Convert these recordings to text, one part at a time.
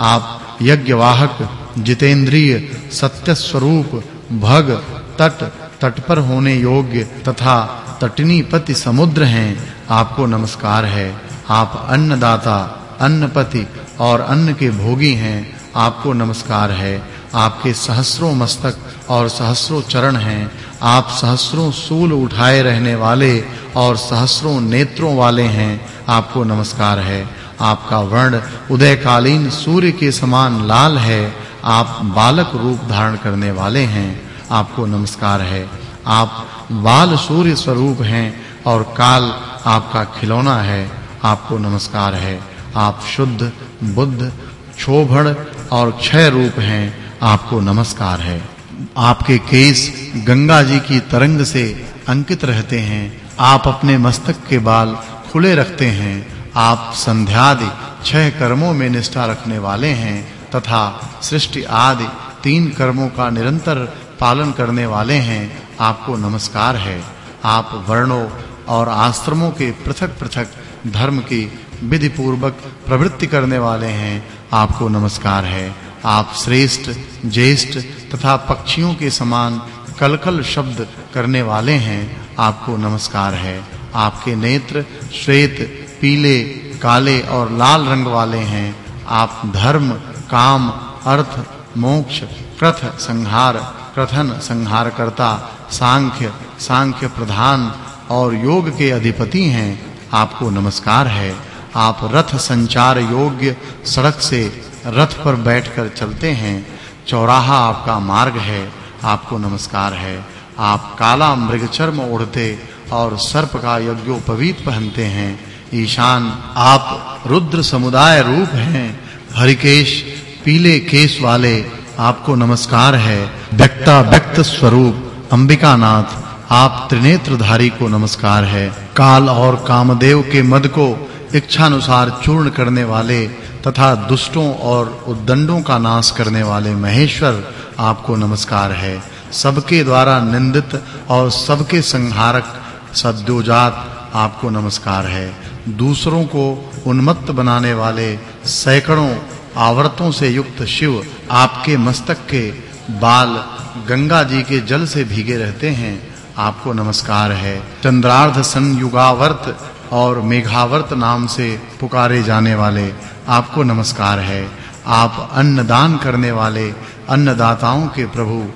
आप यज्ञवाहक, जितेंद्रिय सत्य स्वरूप भग, तट तट पर होने योग्य तथा तटनी पति समुद्र हैं, आपको नमस्कार है। आप अन्नदाता, अन्नपति और अन्न के भोगी हैं, आपको नमस्कार है। आपके सहस्रों मस्तक और सहस्रों चरण हैं, आप सहस्रों सूल उठाए रहने वाले और सहस्रों नेत्रों वाले हैं, आपको नमस्कार है। आपका वर्ण उदयकालीन सूर्य के समान लाल है। आप बालक रूप धारण करने वाले हैं। आपको नमस्कार है। आप बाल सूर्य स्वरूप हैं और काल आपका खिलौना है। आपको नमस्कार है। आप शुद्ध, बुद्ध, क्षोभण और क्षय रूप हैं। आपको नमस्कार है। आपके केस गंगा जी की तरंग से अंकित रहते हैं। आप अपने मस्तक के बाल खुले रखते हैं। आप संध्यादि छह कर्मों में निष्ठा रखने वाले हैं तथा सृष्टि आदि तीन कर्मों का निरंतर पालन करने वाले हैं, आपको नमस्कार है। आप वर्णों और आश्रमों के पृथक-पृथक धर्म की विधि पूर्वक प्रवृत्ति करने वाले हैं, आपको नमस्कार है। आप श्रेष्ठ, ज्येष्ठ तथा पक्षियों के समान कलकल शब्द करने वाले हैं, आपको नमस्कार है। आपके नेत्र, श्वेत पीले, काले और लाल रंग वाले हैं। आप धर्म, काम, अर्थ, मोक्ष क्रथ संहार क्रथन संहार करता सांख्य सांख्य प्रधान और योग के अधिपति हैं। आपको नमस्कार है। आप रथ संचार योग्य सड़क से रथ पर बैठकर चलते हैं। चौराहा आपका मार्ग है। आपको नमस्कार है। आप काला मृग चर्म ओढ़ते और सर्प का यज्ञोपवीत पहनते हैं। ईशान, आप रुद्र समुदाय रूप हैं। हरिकेश, पीले केश वाले, आपको नमस्कार है। व्यक्ता व्यक्त स्वरूप अंबिका नाथ आप त्रिनेत्रधारी को नमस्कार है। काल और कामदेव के मद को इच्छा अनुसार चूर्ण करने वाले तथा दुष्टों और उद्दंडों का नाश करने वाले महेश्वर, आपको नमस्कार है। सबके द्वारा निंदित और सबके संहारक, सद्योजात आपको नमस्कार है। दूसरों को उन्मत्त बनाने वाले सैकड़ों आवर्तों से युक्त शिव आपके मस्तक के बाल गंगा जी के जल से भीगे रहते हैं। आपको नमस्कार है। चंद्रार्ध संयुगावर्त और मेघावर्त नाम से पुकारे जाने वाले आपको नमस्कार है। आप अन्नदान करने वाले अन्नदाताओं के प्रभु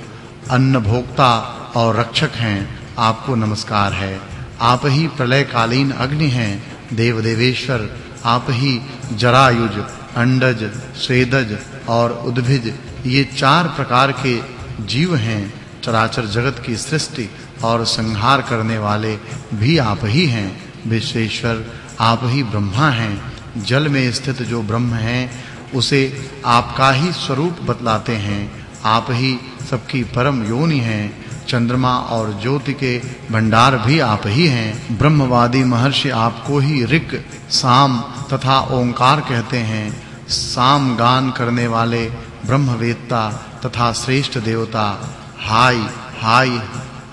अन्न भोक्ता और रक्षक हैं। आपको नमस्कार है। आप ही प्रलयकालीन अग्नि हैं देव देवेश्वर आप ही जरायुज, अंडज, स्वेदज और उद्भिज, ये चार प्रकार के जीव हैं, चराचर जगत की सृष्टि और संहार करने वाले भी आप ही हैं, विश्वेश्वर, आप ही ब्रह्मा हैं, जल में स्थित जो ब्रह्म हैं, उसे आपका ही स्वरूप बतलाते हैं, आप ही सबकी परम योनि हैं चंद्रमा और ज्योति के भंडार भी आप ही हैं। ब्रह्मवादी महर्षि आपको ही ऋक, साम तथा ओंकार कहते हैं। साम गान करने वाले ब्रह्मवेत्ता तथा श्रेष्ठ देवता। हाय हाय,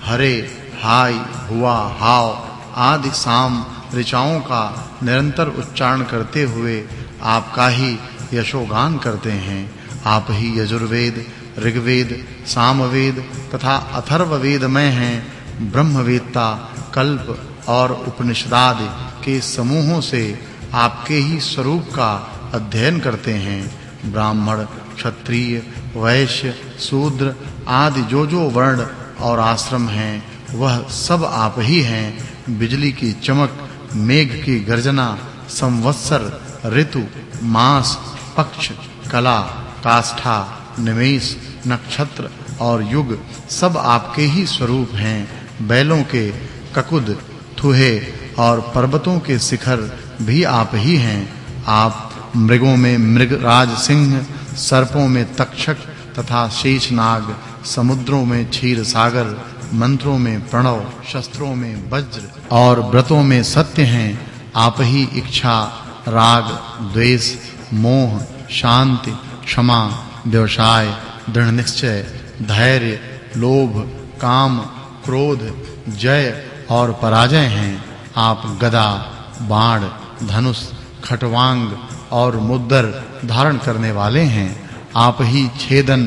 हरे, हाय, हुआ हाव आदि साम ऋचाओं का निरंतर उच्चारण करते हुए आपका ही यशोगान करते हैं। आप ही यजुर्वेद ऋग्वेद, सामवेद तथा अथर्ववेद में हैं ब्रह्मवेत्ता कल्प और उपनिषदादि के समूहों से आपके ही स्वरूप का अध्ययन करते हैं। ब्राह्मण, क्षत्रिय, वैश्य, शूद्र आदि जो जो वर्ण और आश्रम हैं, वह सब आप ही हैं। बिजली की चमक, मेघ की गर्जना, संवत्सर, ऋतु, मास, पक्ष, कला, काष्ठा निमेष, नक्षत्र और युग सब आपके ही स्वरूप हैं। बैलों के ककुद, थुहे और पर्वतों के शिखर भी आप ही हैं। आप मृगों में मृगराज सिंह, सर्पों में तक्षक तथा शेषनाग, समुद्रों में क्षीर सागर, मंत्रों में प्रणव, शस्त्रों में वज्र और व्रतों में सत्य हैं। आप ही इच्छा, राग, द्वेष, मोह, शांति, क्षमा व्यवसाय, दृढ़ निश्चय, धैर्य, लोभ, काम, क्रोध, जय और पराजय हैं। आप गदा, बाण, धनुष, खटवांग और मुद्दर धारण करने वाले हैं। आप ही छेदन,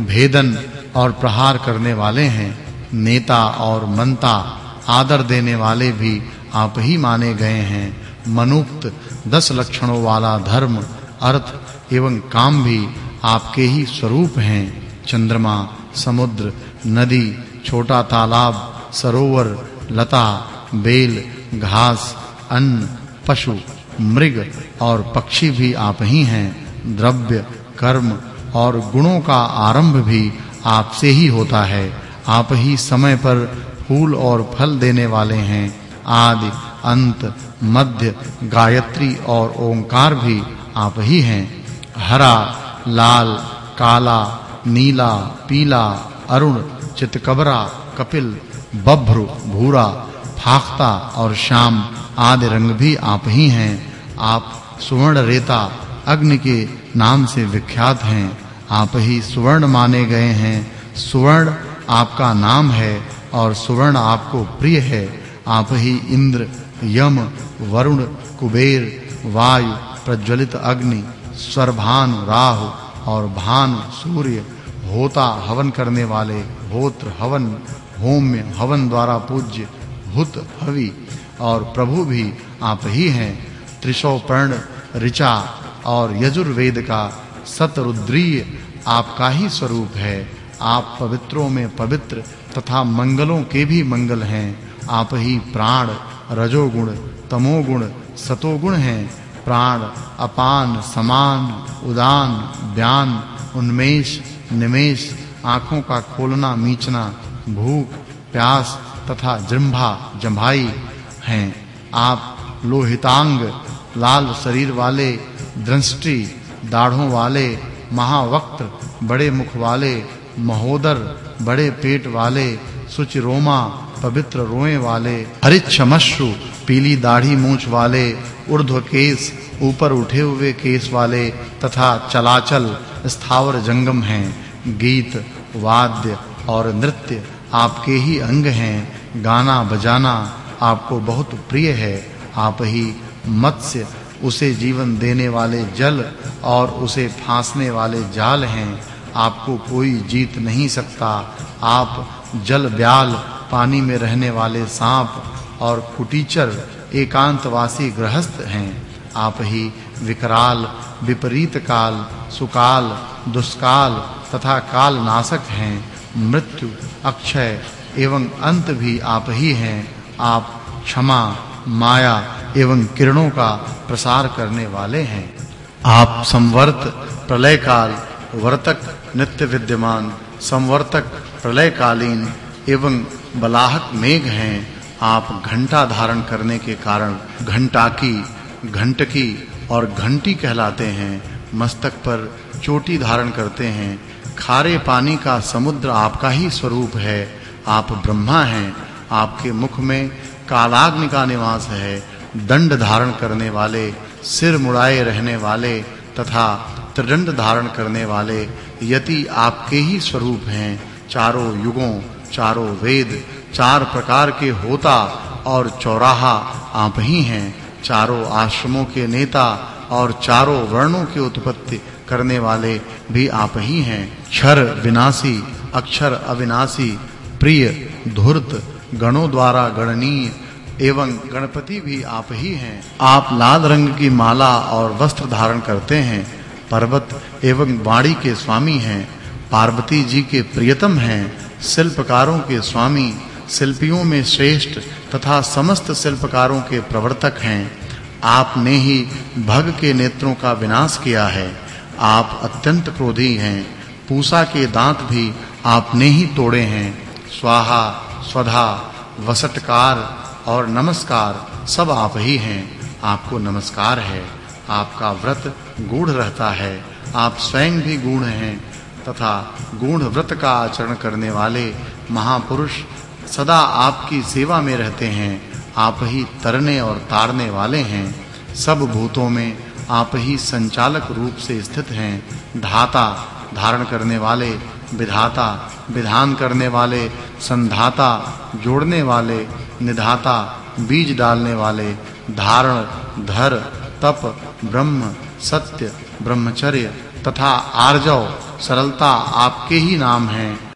भेदन और प्रहार करने वाले हैं। नेता और मंता आदर देने वाले भी आप ही माने गए हैं। मनुक्त, दस लक्षणों वाला धर्म, अर्थ एवं काम भी आपके ही स्वरूप हैं। चंद्रमा, समुद्र, नदी, छोटा तालाब, सरोवर, लता, बेल, घास, अन्न, पशु, मृग और पक्षी भी आप ही हैं। द्रव्य, कर्म और गुणों का आरंभ भी आपसे ही होता है। आप ही समय पर फूल और फल देने वाले हैं। आदि, अंत, मध्य, गायत्री और ओंकार भी आप ही हैं। हरा लाल, काला, नीला, पीला, अरुण, चितकबरा, कपिल, बभ्र, भूरा, फाख्ता और श्याम आदि रंग भी आप ही हैं। आप सुवर्ण रेता अग्नि के नाम से विख्यात हैं। आप ही सुवर्ण माने गए हैं। सुवर्ण आपका नाम है और सुवर्ण आपको प्रिय है। आप ही इंद्र, यम, वरुण, कुबेर, वायु, प्रज्वलित अग्नि स्वरभान राहु और भान सूर्य होता हवन करने वाले होत्र हवन होम्य हवन द्वारा पूज्य हुत हवि और प्रभु भी आप ही हैं। त्रिशो पर्ण ऋचा और यजुर्वेद का सतरुद्रीय आपका ही स्वरूप है। आप पवित्रों में पवित्र तथा मंगलों के भी मंगल हैं। आप ही प्राण, रजोगुण, तमोगुण, सतोगुण हैं। प्राण, अपान, समान, उदान व्यान उन्मेष, निमेष, आँखों का खोलना, मीचना, भूख, प्यास तथा जृंभा, जंभाई हैं। आप लोहितांग, लाल शरीर वाले, दृष्टि, दाढ़ों वाले महावक्त्र बड़े मुख वाले, महोदर, बड़े पेट वाले, सुचिरोमा पवित्र रोए वाले हरिच्छमश्रु पीली दाढ़ी मूंछ वाले, ऊर्ध्व केस, ऊपर उठे हुए केस वाले तथा चलाचल स्थावर जंगम हैं। गीत, वाद्य और नृत्य आपके ही अंग हैं। गाना, बजाना आपको बहुत प्रिय है। आप ही मत्स्य, उसे जीवन देने वाले जल और उसे फांसने वाले जाल हैं। आपको कोई जीत नहीं सकता। आप जल ब्याल पानी में रहने वाले सांप और कुटीचर एकांतवासी गृहस्थ हैं। आप ही विकराल, विपरीत काल, सुकाल, दुष्काल तथा काल नाशक हैं। मृत्यु, अक्षय एवं अंत भी आप ही हैं। आप क्षमा, माया एवं किरणों का प्रसार करने वाले हैं। आप संवर्त प्रलय काल वर्तक, नित्य विद्यमान, संवर्तक, प्रलयकालीन एवं बलाहक मेघ हैं, आप घंटा धारण करने के कारण घंटाकी घंटकी और घंटी कहलाते हैं, मस्तक पर चोटी धारण करते हैं, खारे पानी का समुद्र आपका ही स्वरूप है, आप ब्रह्मा हैं, आपके मुख में कालाग्नि का निवास है, दंड धारण करने वाले, सिर मुड़ाए रहने वाले तथा त्रिदंड धारण करने वाले यति आपके ही स्वरूप हैं, चारों युगों चारों वेद, चार प्रकार के होता और चौराहा आप ही हैं। चारों आश्रमों के नेता और चारों वर्णों की उत्पत्ति करने वाले भी आप ही हैं। क्षर विनाशी, अक्षर अविनाशी, प्रिय, धूर्त, गणों द्वारा गणनीय एवं गणपति भी आप ही हैं। आप लाल रंग की माला और वस्त्र धारण करते हैं, पर्वत एवं वाणी के स्वामी हैं, पार्वती जी के प्रियतम हैं शिल्पकारों के स्वामी, शिल्पियों में श्रेष्ठ तथा समस्त शिल्पकारों के प्रवर्तक हैं। आपने ही भग के नेत्रों का विनाश किया है। आप अत्यंत क्रोधी हैं। पूसा के दांत भी आपने ही तोड़े हैं। स्वाहा, स्वधा वसटकार और नमस्कार सब आप ही हैं। आपको नमस्कार है। आपका व्रत गूढ़ रहता है। आप स्वयं भी गूढ़ हैं। तथा गूढ़ व्रत का आचरण करने वाले महापुरुष सदा आपकी सेवा में रहते हैं, आप ही तरने और तारने वाले हैं। सब भूतों में आप ही संचालक रूप से स्थित हैं। धाता धारण करने वाले, विधाता विधान करने वाले, संधाता जोड़ने वाले, निधाता बीज डालने वाले, धारण, धर, तप, ब्रह्म, सत्य, ब्रह्मचर्य तथा आर्जव सरलता आपके ही नाम हैं।